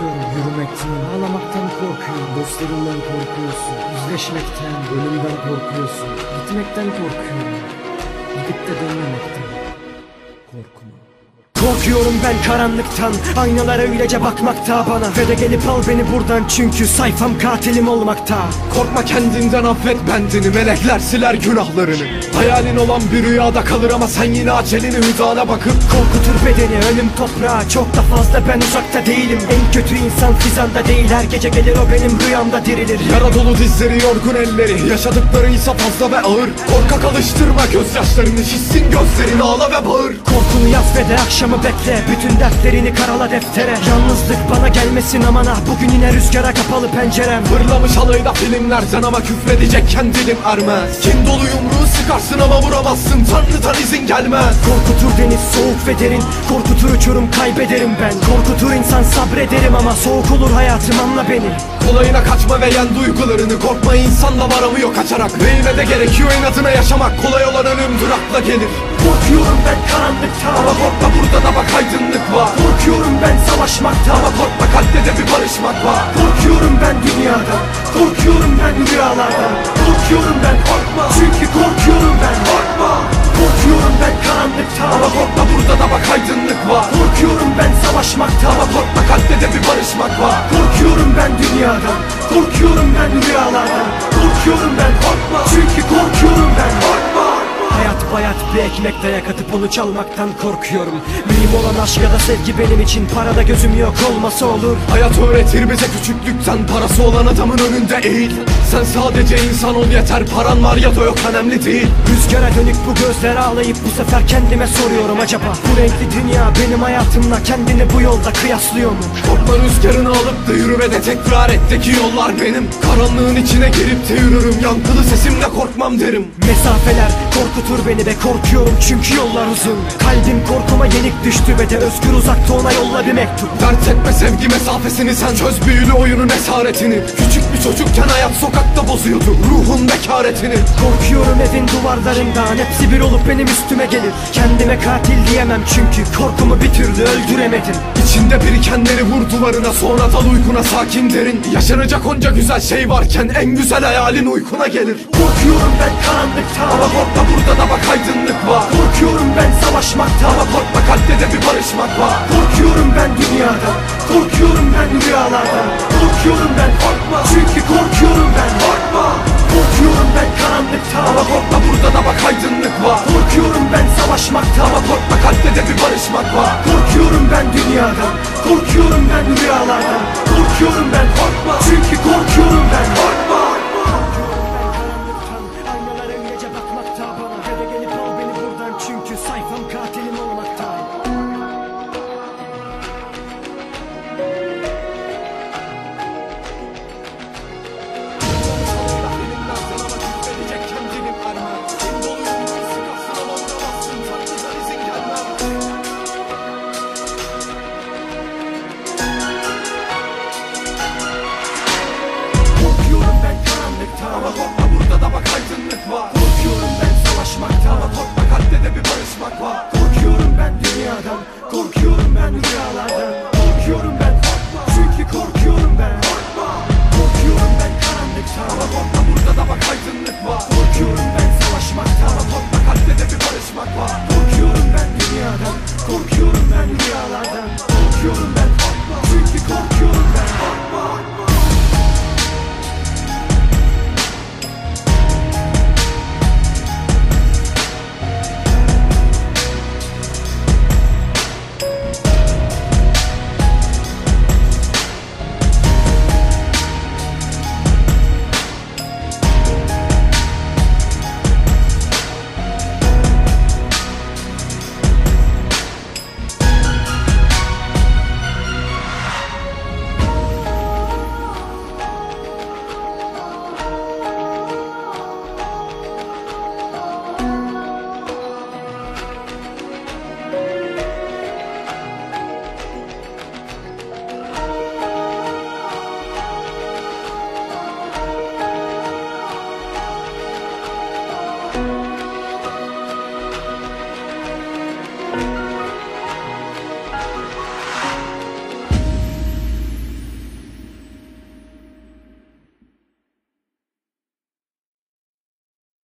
korkuyorum Yürümekten. Ağlamaktan korkuyorum. Dostlarından korkuyorsun. Yüzleşmekten ölümden korkuyorsun. Gitmekten korkuyorum. Gidip de dönmemekten Korkma Korkuyorum ben karanlıktan Aynalara öylece bakmakta bana. Ve de gelip al beni buradan Çünkü sayfam katilim olmakta. Korkma kendinden affet bendini Melekler siler günahlarını. Hayalin olan bir rüyada kalır ama sen yine aç elini hüdana bakıp Korkutur bedeni ölüm toprağa Çok da fazla ben uzakta değilim. En kötü insan fizanda değil. Her gece gelir o benim rüyamda dirilir. Yara dolu dizleri yorgun elleri. Yaşadıkları ise fazla ve ağır. Korkak alıştırma gözyaşlarını Şişsin gözlerin ağla ve bağır. Korkunu yaz ve de akşamı bekle Bütün dertlerini karala deftere. Yalnızlık bana gelmesin aman ah Bugün yine rüzgara kapalı pencerem. Fırlamış alayda filmlerden ama küfredecekken dilim ermez. Kin dolu yumruğu sıkarsın ama vuramazsın Tanrıdan izin gelmez. Korkutur deniz soğuk ve derin. Korkutur uçurum kaybederim ben. Korkutur insan sabrederim ama Soğuk olur hayatım anla beni. Kolayına kaçma ve yen duygularını. Korkma insan da varamıyor kaçarak Ve yine de gerekiyor inadına yaşamak. Kolay olan ölümdür akla gelir Korkuyorum ben karanlıktan Ama korkma burada da bak aydınlık var. Korkuyorum ben savaşmaktan Ama korkma kalpte de bir barışmak var. Korkuyorum ben dünyadan Korkuyorum ben rüyalardan Korkuyorum ben korkma Çünkü korkuyorum ben korkma. Korkuyorum ben karanlıktan Ama korkma burada da bak aydınlık var. Korkuyorum ben savaşmaktan Ama korkma kalpte de bir barışmak var. Korkuyorum ben dünyadan Korkuyorum ben rüyalardan Korkuyorum ben korkma Çünkü korkuyorum bayat bir ekmek dayak atıp onu çalmaktan korkuyorum. Mühim olan aşk ya da sevgi benim için. Parada gözüm yok olmasa olur. Hayat öğretir bize küçüklükten. Parası olan adamın önünde eğil. Sen sadece insan ol yeter. Paran var ya da yok. Önemli değil. Rüzgara dönük bu gözler ağlayıp bu sefer kendime soruyorum. Acaba Bu renkli dünya benim hayatımla kendini bu yolda kıyaslıyor mu? Korkma rüzgarını alıp da yürü ve de tekrar et. De ki yollar benim. Karanlığın içine girip de yürürüm. Yankılı sesimle korkmam derim. Mesafeler korkutur beni ve korkuyorum çünkü yollar uzun. Kalbim korkuma yenik düştü ve de özgür uzakta ona yolla bir mektup. Dert etme sevgi mesafesini sen çöz büyülü oyunun esaretini. Küçük bir çocukken hayat sokakta bozuyordu ruhun bekaretini. Korkuyorum evin duvarlarından hepsi bir olup benim üstüme gelir. Kendime katil diyemem çünkü korkumu bir türlü öldüremedim İçinde birikenleri vur duvarına sonra dal uykuna sakin derin. Yaşanacak onca güzel şey varken en güzel hayalin uykuna gelir. Korkuyorum ben karanlıktan Ama korkma burada da bak aydınlık var. Korkuyorum ben savaşmaktan Ama korkma kalpte de bir barışmak var. Korkuyorum ben dünyadan ben savaşmaktan Ama korkma kalpte de bir barışmak var. Korkuyorum ben dünyadan Korkuyorum ben rüyalardan Korkuyorum ben korkma. Çünkü korkuyorum ben korkma